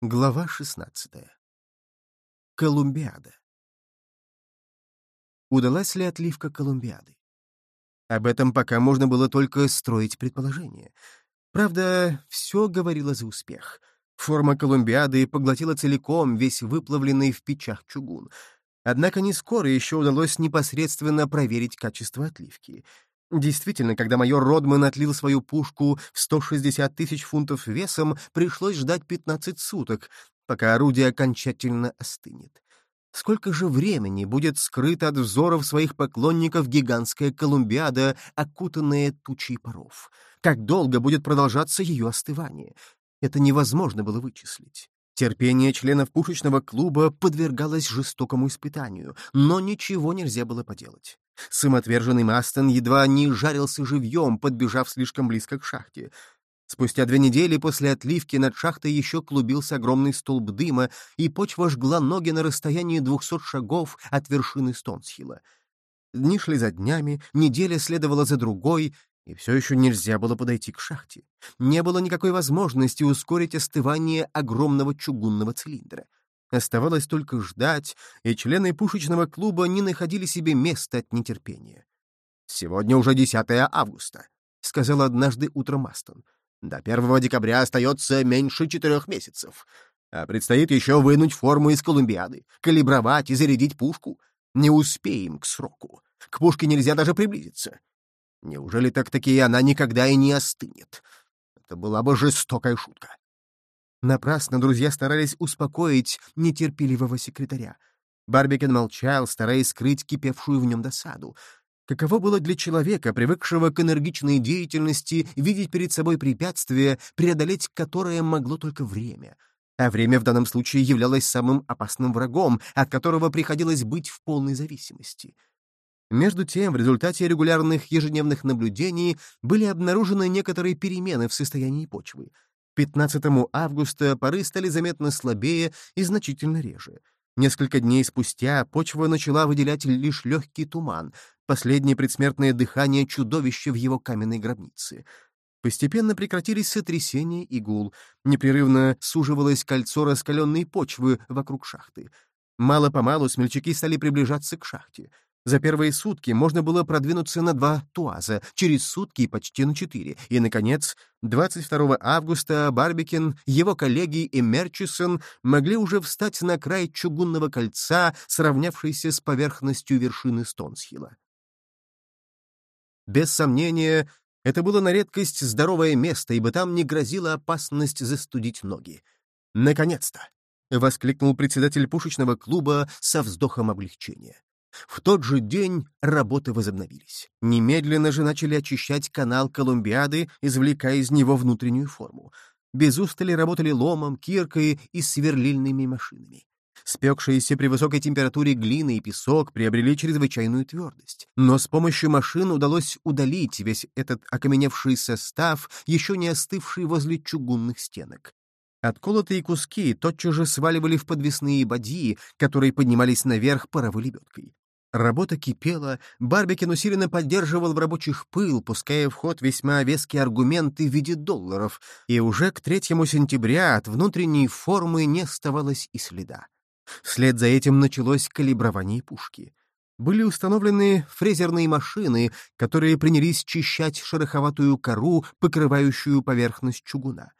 Глава 16. Колумбиада. Удалась ли отливка Колумбиады? Об этом пока можно было только строить предположения. Правда, все говорило за успех. Форма Колумбиады поглотила целиком весь выплавленный в печах чугун. Однако не скоро еще удалось непосредственно проверить качество отливки — Действительно, когда майор Родман отлил свою пушку в 160 тысяч фунтов весом, пришлось ждать 15 суток, пока орудие окончательно остынет. Сколько же времени будет скрыто от взоров своих поклонников гигантская Колумбиада, окутанная тучей паров? Как долго будет продолжаться ее остывание? Это невозможно было вычислить. Терпение членов пушечного клуба подвергалось жестокому испытанию, но ничего нельзя было поделать. Самоотверженный Мастон едва не жарился живьем, подбежав слишком близко к шахте. Спустя две недели после отливки над шахтой еще клубился огромный столб дыма, и почва жгла ноги на расстоянии двухсот шагов от вершины Стонсхилла. Дни шли за днями, неделя следовала за другой, и все еще нельзя было подойти к шахте. Не было никакой возможности ускорить остывание огромного чугунного цилиндра. Оставалось только ждать, и члены пушечного клуба не находили себе места от нетерпения. «Сегодня уже 10 августа», — сказал однажды утром Мастон. «До 1 декабря остается меньше четырех месяцев. А предстоит еще вынуть форму из Колумбиады, калибровать и зарядить пушку. Не успеем к сроку. К пушке нельзя даже приблизиться. Неужели так-таки она никогда и не остынет? Это была бы жестокая шутка. Напрасно друзья старались успокоить нетерпеливого секретаря. Барбикен молчал, стараясь скрыть кипевшую в нем досаду. Каково было для человека, привыкшего к энергичной деятельности, видеть перед собой препятствие, преодолеть которое могло только время. А время в данном случае являлось самым опасным врагом, от которого приходилось быть в полной зависимости. Между тем, в результате регулярных ежедневных наблюдений были обнаружены некоторые перемены в состоянии почвы — 15 августа пары стали заметно слабее и значительно реже. Несколько дней спустя почва начала выделять лишь легкий туман, последнее предсмертное дыхание чудовища в его каменной гробнице. Постепенно прекратились сотрясения и гул, непрерывно суживалось кольцо раскаленной почвы вокруг шахты. Мало-помалу смельчаки стали приближаться к шахте — за первые сутки можно было продвинуться на два туаза, через сутки почти на четыре. И, наконец, 22 августа Барбикин, его коллеги и Мерчисон могли уже встать на край чугунного кольца, сравнявшейся с поверхностью вершины Стонсхилла. Без сомнения, это было на редкость здоровое место, ибо там не грозила опасность застудить ноги. «Наконец-то!» — воскликнул председатель пушечного клуба со вздохом облегчения. В тот же день работы возобновились. Немедленно же начали очищать канал Колумбиады, извлекая из него внутреннюю форму. Без устали работали ломом, киркой и сверлильными машинами. Спекшиеся при высокой температуре глина и песок приобрели чрезвычайную твердость. Но с помощью машин удалось удалить весь этот окаменевший состав, еще не остывший возле чугунных стенок. Отколотые куски тотчас же сваливали в подвесные бадьи, которые поднимались наверх паровой лебедкой. Работа кипела, Барбикин усиленно поддерживал в рабочих пыл, пуская в ход весьма веские аргументы в виде долларов, и уже к 3 сентября от внутренней формы не оставалось и следа. Вслед за этим началось калибрование пушки. Были установлены фрезерные машины, которые принялись чищать шероховатую кору, покрывающую поверхность чугуна.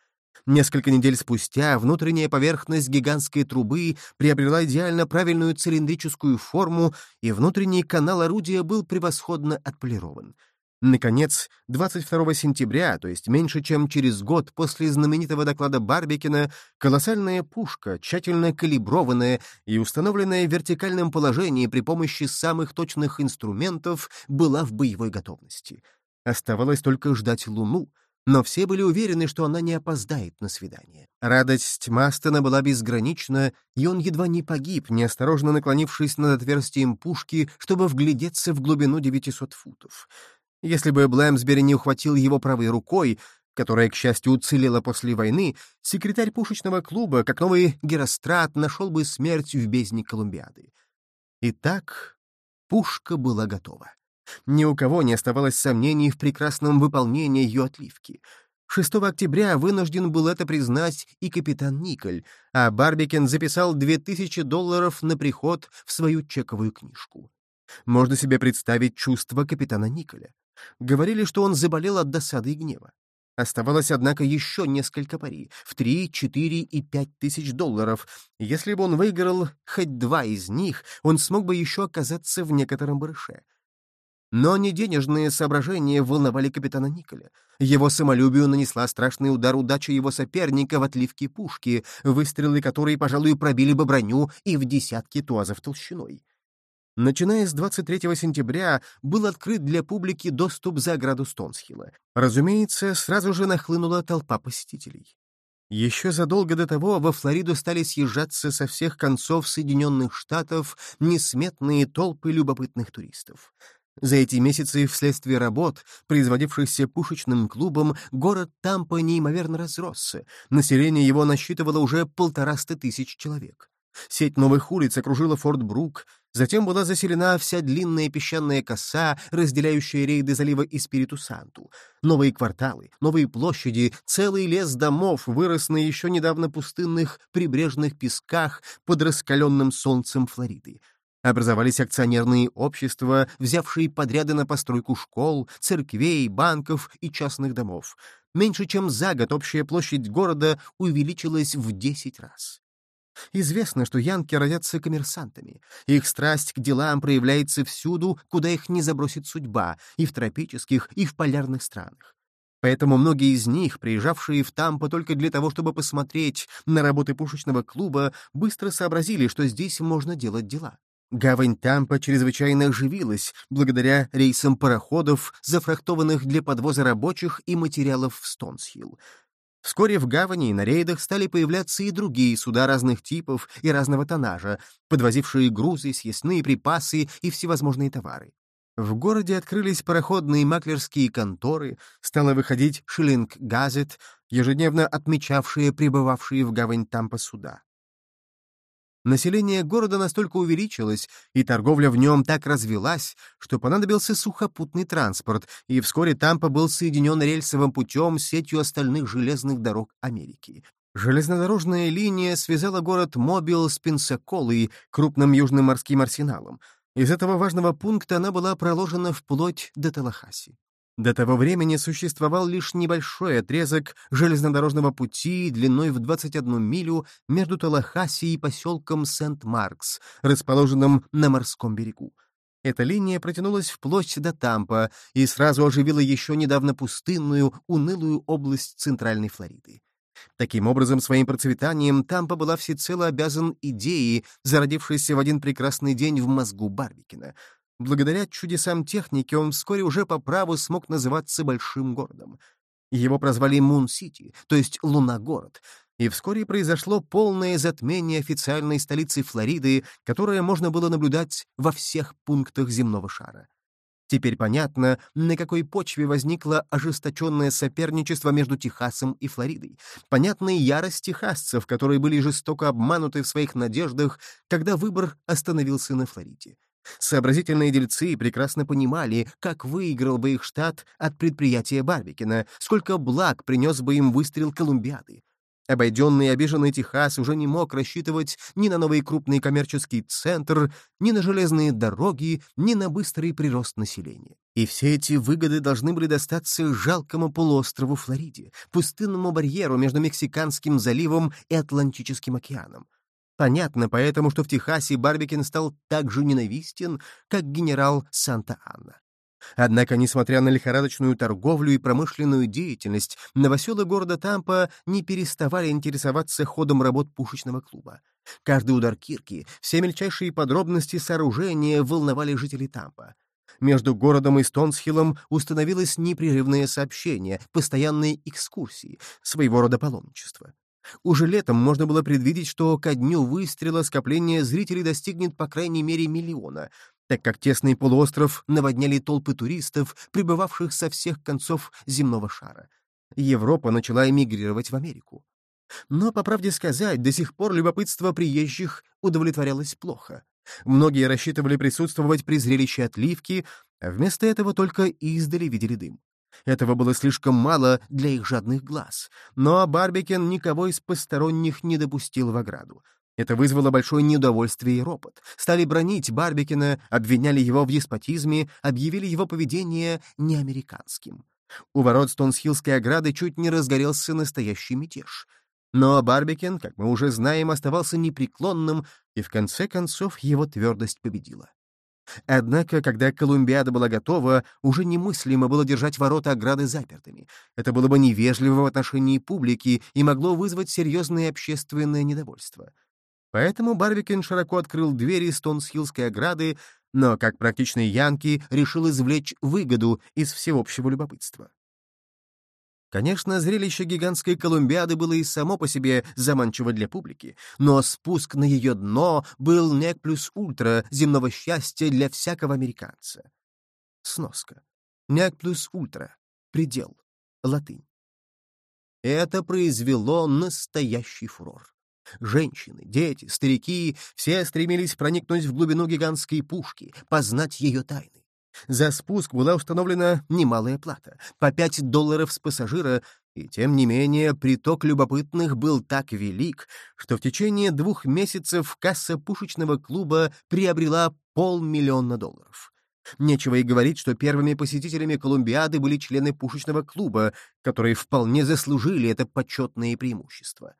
Несколько недель спустя внутренняя поверхность гигантской трубы приобрела идеально правильную цилиндрическую форму, и внутренний канал орудия был превосходно отполирован. Наконец, 22 сентября, то есть меньше чем через год после знаменитого доклада Барбикина, колоссальная пушка, тщательно калиброванная и установленная в вертикальном положении при помощи самых точных инструментов, была в боевой готовности. Оставалось только ждать Луну — но все были уверены, что она не опоздает на свидание. Радость Мастона была безгранична, и он едва не погиб, неосторожно наклонившись над отверстием пушки, чтобы вглядеться в глубину 900 футов. Если бы Блэмсбери не ухватил его правой рукой, которая, к счастью, уцелела после войны, секретарь пушечного клуба, как новый Герострат, нашел бы смерть в бездне Колумбиады. Итак, пушка была готова. Ни у кого не оставалось сомнений в прекрасном выполнении ее отливки. 6 октября вынужден был это признать и капитан Николь, а Барбикен записал 2000 долларов на приход в свою чековую книжку. Можно себе представить чувство капитана Николя. Говорили, что он заболел от досады и гнева. Оставалось, однако, еще несколько пари — в три, четыре и пять тысяч долларов. Если бы он выиграл хоть два из них, он смог бы еще оказаться в некотором барыше. Но не денежные соображения волновали капитана Николя. Его самолюбию нанесла страшный удар удача его соперника в отливке пушки, выстрелы которой, пожалуй, пробили бы броню и в десятки туазов толщиной. Начиная с 23 сентября был открыт для публики доступ за ограду Стонсхилла. Разумеется, сразу же нахлынула толпа посетителей. Еще задолго до того во Флориду стали съезжаться со всех концов Соединенных Штатов несметные толпы любопытных туристов. За эти месяцы вследствие работ, производившихся пушечным клубом, город Тампа неимоверно разросся. Население его насчитывало уже полтораста тысяч человек. Сеть новых улиц окружила Форт Брук, затем была заселена вся длинная песчаная коса, разделяющая рейды залива Испириту-Санту. Новые кварталы, новые площади, целый лес домов вырос на еще недавно пустынных прибрежных песках под раскаленным солнцем Флориды. Образовались акционерные общества, взявшие подряды на постройку школ, церквей, банков и частных домов. Меньше чем за год общая площадь города увеличилась в 10 раз. Известно, что янки родятся коммерсантами. Их страсть к делам проявляется всюду, куда их не забросит судьба, и в тропических, и в полярных странах. Поэтому многие из них, приезжавшие в Тампо только для того, чтобы посмотреть на работы пушечного клуба, быстро сообразили, что здесь можно делать дела. Гавань Тампа чрезвычайно оживилась благодаря рейсам пароходов, зафрахтованных для подвоза рабочих и материалов в Стонсхилл. Вскоре в гавани и на рейдах стали появляться и другие суда разных типов и разного тоннажа, подвозившие грузы, съестные припасы и всевозможные товары. В городе открылись пароходные маклерские конторы, стала выходить шиллинг газет, ежедневно отмечавшие прибывавшие в гавань Тампа суда. Население города настолько увеличилось, и торговля в нем так развелась, что понадобился сухопутный транспорт, и вскоре Тампа был соединен рельсовым путем с сетью остальных железных дорог Америки. Железнодорожная линия связала город Мобил с Пенсаколой, крупным южным морским арсеналом. Из этого важного пункта она была проложена вплоть до Талахаси. До того времени существовал лишь небольшой отрезок железнодорожного пути длиной в 21 милю между Талахаси и поселком Сент-Маркс, расположенным на морском берегу. Эта линия протянулась вплоть до Тампа и сразу оживила еще недавно пустынную, унылую область Центральной Флориды. Таким образом, своим процветанием Тампа была всецело обязан идее, зародившейся в один прекрасный день в мозгу Барбикина — Благодаря чудесам техники он вскоре уже по праву смог называться большим городом. Его прозвали Мун-Сити, то есть Луна-город, и вскоре произошло полное затмение официальной столицы Флориды, которое можно было наблюдать во всех пунктах земного шара. Теперь понятно, на какой почве возникло ожесточенное соперничество между Техасом и Флоридой. Понятна и ярость техасцев, которые были жестоко обмануты в своих надеждах, когда выбор остановился на Флориде. Сообразительные дельцы прекрасно понимали, как выиграл бы их штат от предприятия Барбикина, сколько благ принес бы им выстрел Колумбиады. Обойденный и обиженный Техас уже не мог рассчитывать ни на новый крупный коммерческий центр, ни на железные дороги, ни на быстрый прирост населения. И все эти выгоды должны были достаться жалкому полуострову Флориде, пустынному барьеру между Мексиканским заливом и Атлантическим океаном. Понятно поэтому, что в Техасе Барбикин стал так же ненавистен, как генерал Санта-Анна. Однако, несмотря на лихорадочную торговлю и промышленную деятельность, новоселы города Тампа не переставали интересоваться ходом работ пушечного клуба. Каждый удар кирки, все мельчайшие подробности сооружения волновали жителей Тампа. Между городом и Стонсхиллом установилось непрерывное сообщение, постоянные экскурсии, своего рода паломничество. Уже летом можно было предвидеть, что ко дню выстрела скопление зрителей достигнет по крайней мере миллиона, так как тесный полуостров наводняли толпы туристов, прибывавших со всех концов земного шара. Европа начала эмигрировать в Америку. Но, по правде сказать, до сих пор любопытство приезжих удовлетворялось плохо. Многие рассчитывали присутствовать при зрелище отливки, а вместо этого только издали видели дым. Этого было слишком мало для их жадных глаз. Но Барбикен никого из посторонних не допустил в ограду. Это вызвало большое неудовольствие и ропот. Стали бронить Барбикина, обвиняли его в деспотизме, объявили его поведение неамериканским. У ворот Стонсхиллской ограды чуть не разгорелся настоящий мятеж. Но Барбикен, как мы уже знаем, оставался непреклонным, и в конце концов его твердость победила. Однако, когда Колумбиада была готова, уже немыслимо было держать ворота ограды запертыми. Это было бы невежливо в отношении публики и могло вызвать серьезное общественное недовольство. Поэтому Барбикен широко открыл двери Стонсхиллской ограды, но, как практичный Янки, решил извлечь выгоду из всеобщего любопытства. Конечно, зрелище гигантской Колумбиады было и само по себе заманчиво для публики, но спуск на ее дно был нек плюс ультра земного счастья для всякого американца. Сноска. Нек плюс ультра. Предел. Латынь. Это произвело настоящий фурор. Женщины, дети, старики — все стремились проникнуть в глубину гигантской пушки, познать ее тайны. За спуск была установлена немалая плата — по 5 долларов с пассажира, и тем не менее приток любопытных был так велик, что в течение двух месяцев касса пушечного клуба приобрела полмиллиона долларов. Нечего и говорить, что первыми посетителями Колумбиады были члены пушечного клуба, которые вполне заслужили это почетное преимущество.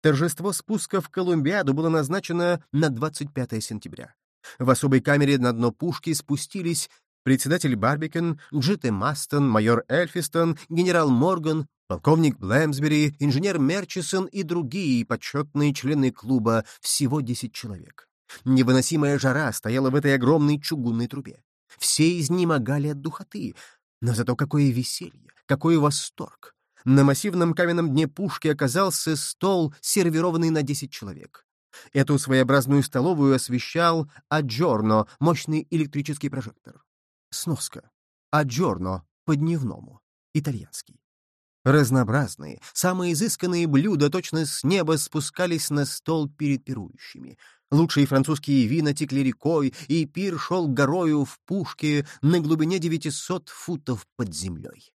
Торжество спуска в Колумбиаду было назначено на 25 сентября. В особой камере на дно пушки спустились председатель Барбикен, Джитте Мастон, майор Эльфистон, генерал Морган, полковник Блэмсбери, инженер Мерчисон и другие почетные члены клуба, всего 10 человек. Невыносимая жара стояла в этой огромной чугунной трубе. Все изнемогали от духоты, но зато какое веселье, какой восторг. На массивном каменном дне пушки оказался стол, сервированный на 10 человек. Эту своеобразную столовую освещал Аджорно, мощный электрический прожектор. Сноска. Аджорно, по-дневному, итальянский. Разнообразные, самые изысканные блюда точно с неба спускались на стол перед пирующими. Лучшие французские вина текли рекой, и пир шел горою в пушке на глубине 900 футов под землей.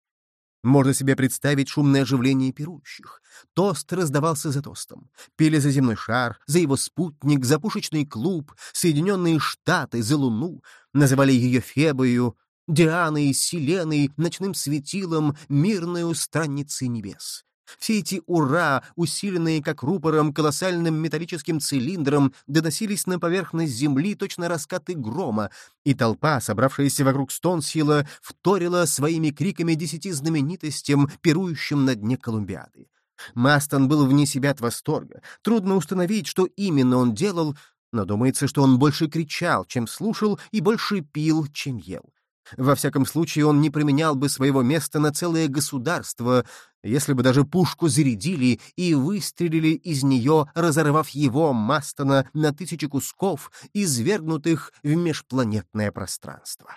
Можно себе представить шумное оживление пирующих. Тост раздавался за тостом. Пели за земной шар, за его спутник, за пушечный клуб, Соединенные Штаты, за Луну. Называли ее Фебою, Дианой, Селеной, ночным светилом, мирной странницей небес. Все эти «ура», усиленные как рупором колоссальным металлическим цилиндром, доносились на поверхность земли точно раскаты грома, и толпа, собравшаяся вокруг Стонсхилла, вторила своими криками десяти знаменитостям, пирующим на дне Колумбиады. Мастон был вне себя от восторга. Трудно установить, что именно он делал, но думается, что он больше кричал, чем слушал, и больше пил, чем ел. Во всяком случае, он не применял бы своего места на целое государство, если бы даже пушку зарядили и выстрелили из нее, разорвав его, Мастона, на тысячи кусков, извергнутых в межпланетное пространство.